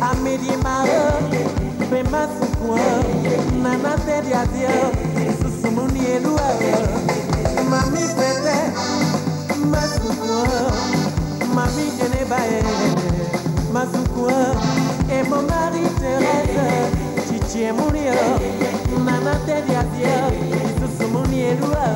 Amidi Mara, chenea amidimao bemasukua nanatediadia susumunieluao mami pete masukua mami genebae masukua et mon mari Thérèse chichie murio nanatediadia susumunieluao nana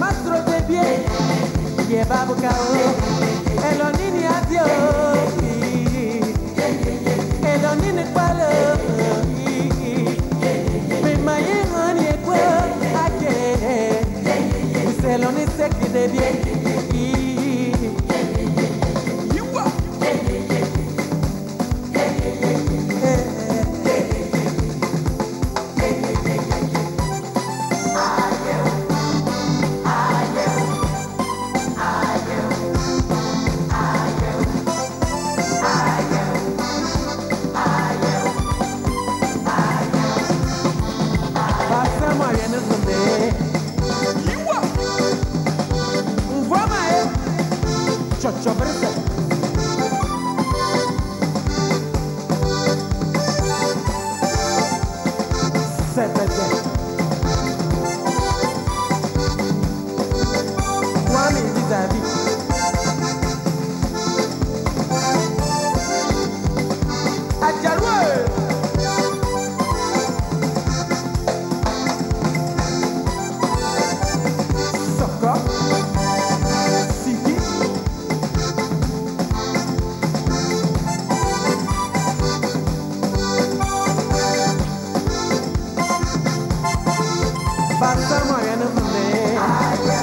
masro de bie yɛ ba buka o ɛlɔ nini adi o ɛlɔ nini kpalɛ o mema ye hàn ni ekpe ake nise lɔ ni seki de bie. Sebede. Sarmayanam ne